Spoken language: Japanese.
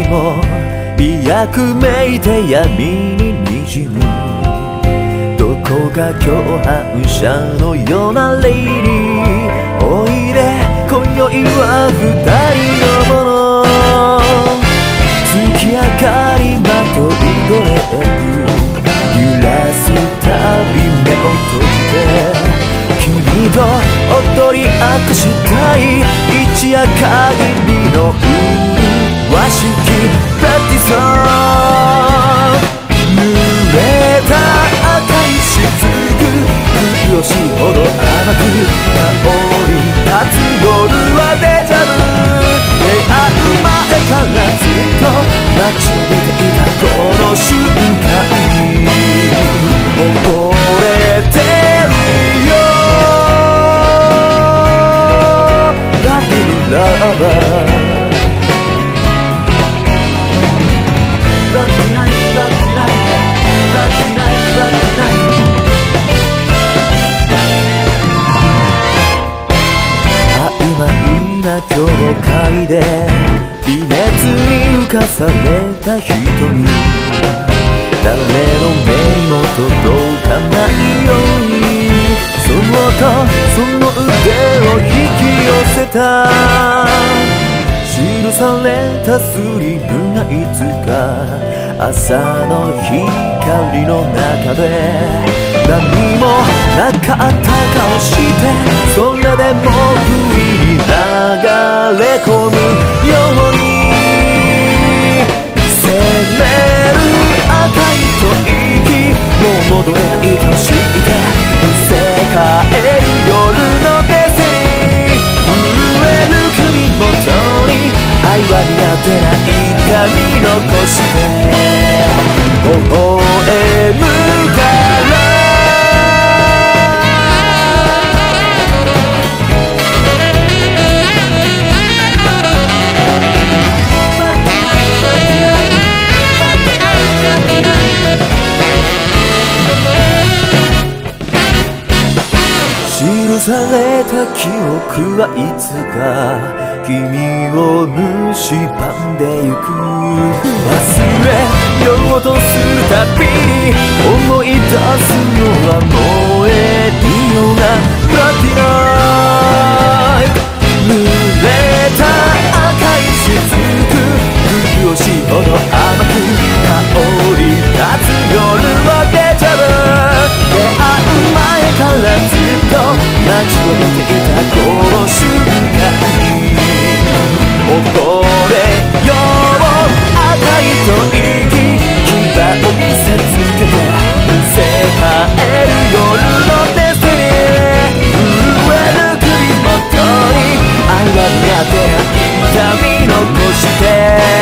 息も美薬めいて闇に滲む。どこか共犯者のようなレイリー。おいで今宵は二人のもの。月明かりまといドレープ揺らすたび目を閉じて君と踊り明かしたい一夜限り和式プラティソン濡れた赤い雫苦しいほど甘く香り立つ夜はデジャブ出会う前からずっと待ち受けていたこの瞬間。溺れてるよラ微熱に浮かされた人に誰の目にも届かないようにそのとその腕を引き寄せた記されたスリルがいつか朝の光の中で何もなかった顔してそれでも不意に流れ込むない髪残して微笑むから記された記憶はいつか君を蝕んでゆく忘れようとするたびに思い出すのはもうこれよ赤いと息牙を見せつけて見せ合える夜のデスティニー。震える首元にあらがて痛み残して。